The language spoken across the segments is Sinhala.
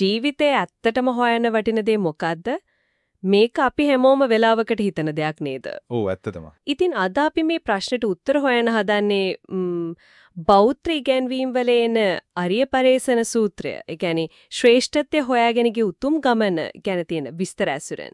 ජීවිතේ ඇත්තටම හොයන්න වටින දේ මොකද්ද? මේක අපි හැමෝම වෙලාවකට හිතන දෙයක් නේද? ඔව් ඇත්තටම. ඉතින් අද අපි මේ ප්‍රශ්නෙට උත්තර හොයන්න හදන්නේ බෞද්ධ ඉගැන්වීම් වල එන අරිය පරේසන සූත්‍රය. ඒ කියන්නේ ශ්‍රේෂ්ඨත්වය හොයාගෙන ගිය උතුම් ගමන ගැන තියෙන විස්තර ඇසුරෙන්.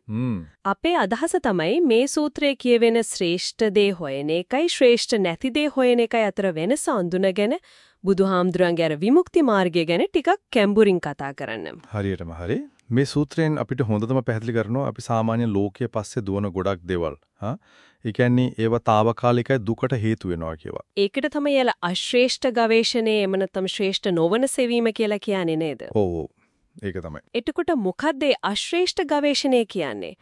අපේ අදහස තමයි මේ සූත්‍රයේ කියවෙන ශ්‍රේෂ්ඨ දේ හොයන එකයි ශ්‍රේෂ්ඨ නැති දේ හොයන එකයි අතර වෙනස අඳුනගෙන බුදුහාමුදුරන්ගේ අර විමුක්ති මාර්ගය ගැන ටිකක් කැඹුරින් කතා කරන්න. හරියටම හරි. මේ සූත්‍රයෙන් අපිට හොඳටම පැහැදිලි කරනවා අපි සාමාන්‍ය ලෝකයේ පස්සේ දුවන ගොඩක් දේවල්. හා ඒ කියන්නේ ඒව తాවකාලිකයි දුකට හේතු වෙනවා කියවා. ඒකට තමයි යල අශ්‍රේෂ්ඨ ගවේෂණයේ එම නැත්නම් ශ්‍රේෂ්ඨ නොවන සෙවීම කියලා කියන්නේ නේද? ඔව් ඔව්. ඒක තමයි. එතකොට මොකද්ද අශ්‍රේෂ්ඨ ගවේෂණය කියන්නේ?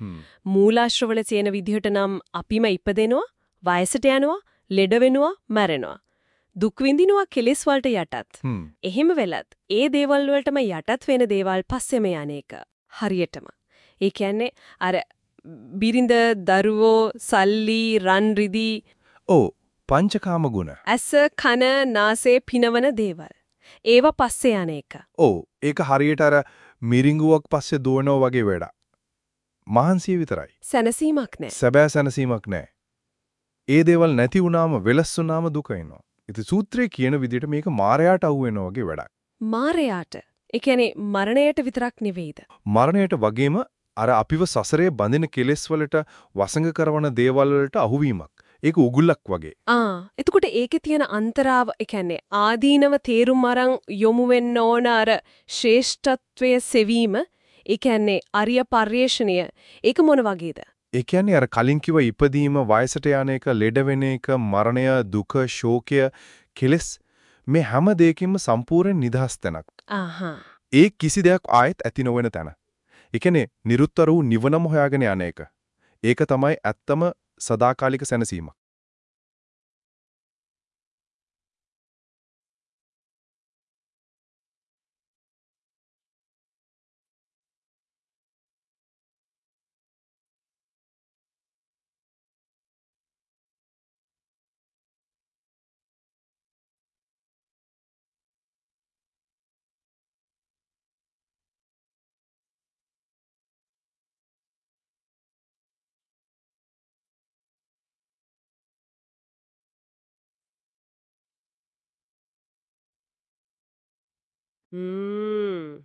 මූලාශ්‍රවල තියෙන විදිහට නම් අපිම ඉපදෙනවා, වයසට යනවා, ලෙඩ වෙනවා, මැරෙනවා. දුක් විඳිනවා කෙලෙස් වලට යටත්. එහෙම වෙලත් ඒ දේවල් වලටම යටත් වෙන දේවල් පස්සෙම යන්නේක. හරියටම. ඒ කියන්නේ අර බිරිඳ, දරුවෝ, සල්ලි, රන් රිදි ඔව් පංචකාම ගුණ. ඇස, කන, නාසය පිනවන දේවල්. ඒව පස්සේ යන එක. ඔව් ඒක හරියට අර මිරිඟුවක් පස්සේ දුවනවා වගේ වැඩක්. මහන්සිය විතරයි. සැනසීමක් නැහැ. සැබෑ සැනසීමක් නැහැ. ඒ දේවල් නැති වුණාම වෙලස් වුණාම දුක එනවා. ඉතින් සූත්‍රයේ කියන විදිහට මේක මායයට අහු වෙනවා වගේ වැඩක්. මායයට. ඒ කියන්නේ මරණයට විතරක් නෙවෙයිද? මරණයට වගේම අර අපිව සසරේ බඳින කෙලෙස් වලට වසඟ කරන දේවල් වලට අහුවීමක්. ඒක උගුලක් වගේ. ආ එතකොට ඒකේ තියෙන අන්තරාව ඒ කියන්නේ ආදීනව තේරුම් අරන් යොමු වෙන්න ඕන අර ශ්‍රේෂ්ඨත්වයේ සෙවීම ඒ කියන්නේ අරිය පරිශ්‍රණය ඒක මොන වගේද? ඒ කියන්නේ අර කලින් කිව්ව ඉපදීම වයසට යන එක ලෙඩ වෙන එක මරණය දුක ශෝකය කෙලස් මේ හැම දෙයකින්ම සම්පූර්ණ නිදහස් තැනක්. ආහා. ඒ කිසි දෙයක් ආයෙත් ඇති නොවන තැන. ඒ කියන්නේ නිරුත්තර වූ නිවනම හොයාගෙන යන එක. ඒක තමයි ඇත්තම සදාකාලික සැනසීමක්. හ්ම්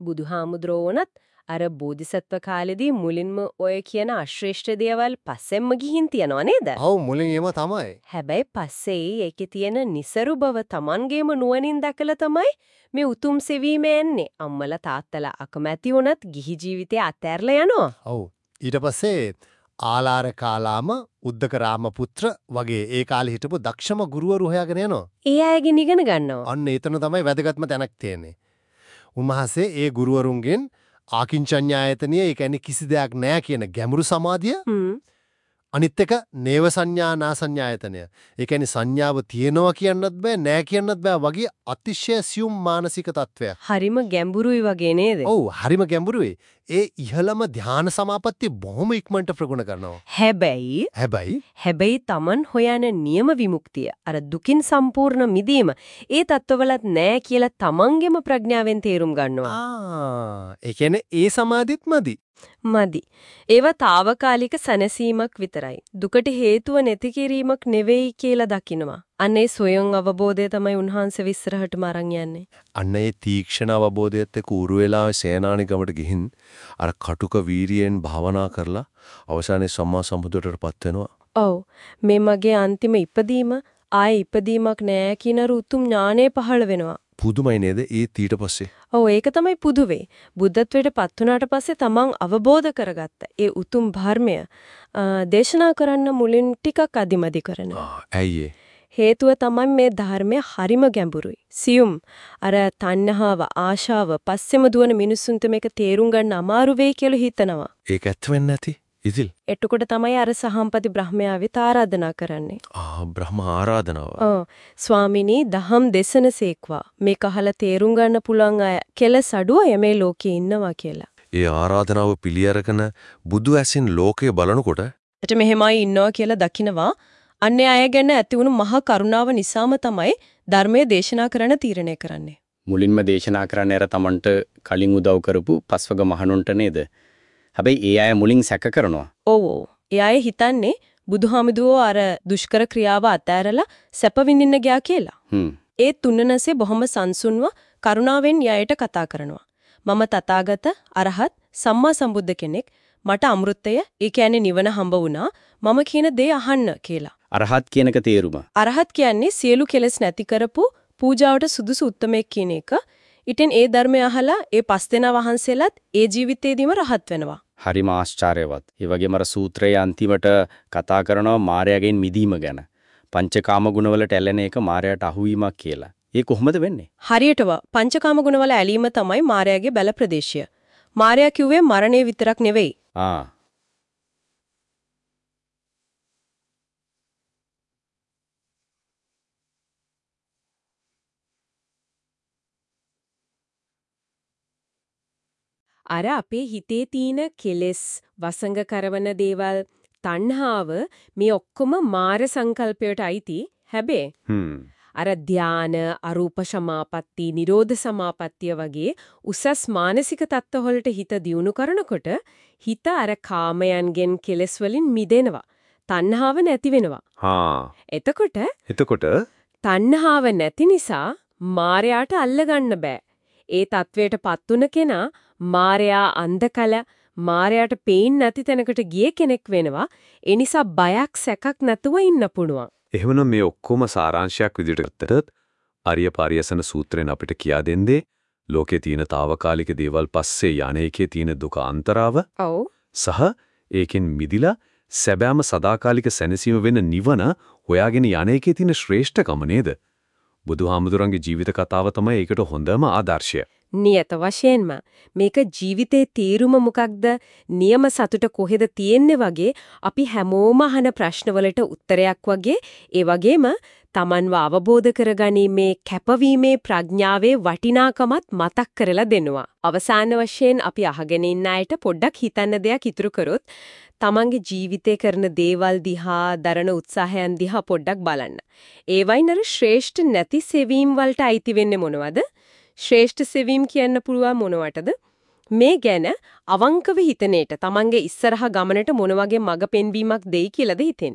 බුදුහාමුදුරුවෝනත් අර බෝධිසත්ව කාලෙදී මුලින්ම ඔය කියන අශ්‍රේෂ්ඨ දේවල් පස්සෙන්ම ගිහින් තියනව නේද? ඔව් මුලින් ඒව තමයි. හැබැයි පස්සේ ඒකේ තියෙන નિසරු බව Tamanගේම නුවණින් දැකලා තමයි මේ උතුම් සෙවීම එන්නේ. අම්මලා තාත්තලා අකමැති වුණත් ගිහි ජීවිතය අතෑරලා යනවා. ඔව්. ඊට පස්සේ ආලාර කාලාම උද්දක රාමපුත්‍ර වගේ ඒ කාලේ හිටපු දක්ෂම ගුරුවරු හොයාගෙන යනවා. ඒ අයගෙන් ඉගෙන ගන්නවා. අන්න එතන තමයි වැදගත්ම තැනක් තියෙන්නේ. උන්වහන්සේ ඒ ගුරුවරුන්ගෙන් ආකින්චඤ්ඤායතනිය ඒ කියන්නේ කිසි දෙයක් නැහැ කියන ගැඹුරු සමාධිය අනිත් එක නේව සංඥා නාසඤ්ඤායතනය. ඒ කියන්නේ සංඥාව තියෙනවා කියන්නත් බෑ නෑ කියන්නත් බෑ වගේ අතිශය සියුම් මානසික තත්වයක්. හරිම ගැඹුරුයි වගේ නේද? ඔව් හරිම ගැඹුරුයි. ඒ ඉහළම ධාන සමාපatti බොහොම ඉක්මනට ප්‍රගුණ කරනවා. හැබැයි හැබැයි හැබැයි Taman හොයන නියම විමුක්තිය අර දුකින් සම්පූර්ණ මිදීම ඒ தත්වවලත් නෑ කියලා Tamanගෙම ප්‍රඥාවෙන් තේරුම් ගන්නවා. ආ ඒ කියන්නේ ඒ සමාධිත්මදි මදි. ඒවා తాවකාලික සැනසීමක් විතරයි. දුකට හේතුව නැති කිරීමක් නෙවෙයි කියලා දකිනවා. අනේ සොයන් අවබෝධය තමයි උන්වහන්සේ විස්සරහටම අරන් යන්නේ. අන්න ඒ තීක්ෂණ අවබෝධයත් එක්ක උරු වෙලා සේනානි ගමට ගිහින් අර කටුක වීරියෙන් භාවනා කරලා අවසානයේ සම්මා සම්බුදුරටපත් වෙනවා. ඔව්. මේ මගේ අන්තිම ඉපදීම ආයේ ඉපදීමක් නෑ කියන රුතුම් ඥානය පහළ වෙනවා. පුදුමයි නේද ඒ ඊට පස්සේ? ඔව් ඒක තමයි පුදුවේ. බුද්ධත්වයට පත් වුණාට පස්සේ තමන් අවබෝධ කරගත්ත ඒ උතුම් ධර්මය දේශනා කරන්න මුලින් ටිකක් අදිමදි කරනවා. ඇයි හේතුව තමයි මේ ධර්මය හරිම ගැඹුරුයි. සියුම්. අර තණ්හාව ආශාව පස්සෙම දුවන මිනිසුන්ට මේක තේරුම් ගන්න අමාරු වෙයි කියලා හිතනවා. ඒක ඇත්ත වෙන්නේ නැති ඉතින් එතකොට තමයි අර සහම්පති බ්‍රහ්මයාවිත ආරාධනා කරන්නේ. ආ බ්‍රහ්ම ආරාධනාව. ඔව්. ස්වාමිනී දහම් දෙසනසේක්වා මේක අහලා තේරුම් ගන්න පුළුවන් අය කෙලස් අඩුව යමේ ලෝකේ ඉන්නවා කියලා. ඒ ආරාධනාව පිළිඅරගෙන බුදු ඇසින් ලෝකය බලනකොට එට මෙහෙමයි ඉන්නවා කියලා දකිනවා. අන්නේ අය ගැන ඇති වුණු මහා කරුණාව නිසාම තමයි ධර්මයේ දේශනා කරන්න තීරණය කරන්නේ. මුලින්ම දේශනා කරන්න ඇර තමන්ට කලින් උදව් කරපු පස්වග මහණුන්ට නේද? හැබැයි ඒ අය මුලින් සැක කරනවා. ඔව් ඔව්. ඒ අය හිතන්නේ බුදුහාමුදුරුවෝ අර දුෂ්කර ක්‍රියාව අතෑරලා සැප විඳින්න ගියා කියලා. හ්ම්. ඒ තුන්නනසේ බොහොම සංසුන්ව කරුණාවෙන් යයට කතා කරනවා. මම තථාගත අරහත් සම්මා සම්බුද්ධ කෙනෙක් මට අමෘතය ඒ කියන්නේ නිවන හම්බ වුණා මම කියන දේ අහන්න කියලා. අරහත් කියනක තේරුම. අරහත් කියන්නේ සියලු කෙලෙස් නැති කරපු පූජාවට සුදුසු උත්මයෙක් කියන එක. ඉතින් ඒ ධර්මය අහලා ඒ පස් දෙනා වහන්සේලාත් ඒ ජීවිතේදීම රහත් වෙනවා. හරිම ආශ්චර්යවත්. ඒ වගේම අර සූත්‍රයේ අන්තිමට කතා කරනවා මායාවෙන් මිදීම ගැන. පංචකාම ගුණවලට ඇලෙන එක මායාවට අහුවීමක් කියලා. ඒ කොහොමද වෙන්නේ? හරියටම පංචකාම ගුණවල ඇලීම තමයි මායාගේ බල ප්‍රදේශය. මායා කිව්වේ මරණය විතරක් නෙවෙයි. ආ. අර අපේ හිතේ තියෙන කෙලෙස් වසඟ කරවන දේවල් තණ්හාව මේ ඔක්කොම මාර සංකල්පයට අයිති හැබැයි. අර ධාන අරූප සමාපatti නිරෝධ සමාපත්තිය වගේ උසස් මානසික තත්ත්වවලට හිත දියුණු කරනකොට හිත අර කාමයන්ගෙන් කෙලෙස් වලින් මිදෙනවා තණ්හාව නැති වෙනවා හා. එතකොට එතකොට තණ්හාව නැති නිසා මායයට අල්ලගන්න බෑ ඒ තත්වයටපත් උන කෙනා මායයා අන්ධකල මායයට පේන්නේ නැති තැනකට ගිය කෙනෙක් වෙනවා. ඒ නිසා බයක් සැකක් නැතුව ඉන්න පුළුවන්. එහෙමනම් මේ ඔක්කොම සාරාංශයක් විදිහට ගත්තට අරිය පාරියසන සූත්‍රයෙන් අපිට කියා දෙන්නේ ලෝකේ තියෙන తాවකාලික දේවල් පස්සේ යන්නේකේ තියෙන දුක අන්තරාව ඔව්. සහ ඒකෙන් මිදිලා සැබෑම සදාකාලික සැනසීම වෙන නිවන හොයාගෙන යන්නේකේ තියෙන ශ්‍රේෂ්ඨකම නේද? බුදුහාමුදුරන්ගේ ජීවිත කතාව තමයි ඒකට හොඳම ආදර්ශය නියත වශයෙන්ම මේක ජීවිතේ තීරුම මොකක්ද නියම සතුට කොහෙද තියෙන්නේ වගේ අපි හැමෝම අහන ප්‍රශ්නවලට උත්තරයක් වගේ ඒ වගේම Tamanව අවබෝධ කරගැනීමේ කැපවීමේ ප්‍රඥාවේ වටිනාකමත් මතක් කරලා දෙනවා. අවසාන වශයෙන් අපි අහගෙන ඉන්න අයට පොඩ්ඩක් හිතන්න දෙයක් ඉතුරු කරොත් තමන්ගේ ජීවිතේ කරන දේවල් දිහා දරන උත්සාහයන් දිහා පොඩ්ඩක් බලන්න. ඒවයින් අර ශ්‍රේෂ්ඨ නැති සෙවීම් වලට අයිති වෙන්නේ මොනවද? ශ්‍රේෂ්ඨ සෙවීම් කියන්න පුළුවන් මොනවටද? මේ ගැන අවංකව හිතනේට තමන්ගේ ඉස්සරහ ගමනට මොන වගේ මඟ පෙන්වීමක් දෙයි කියලාද හිතෙන්නේ?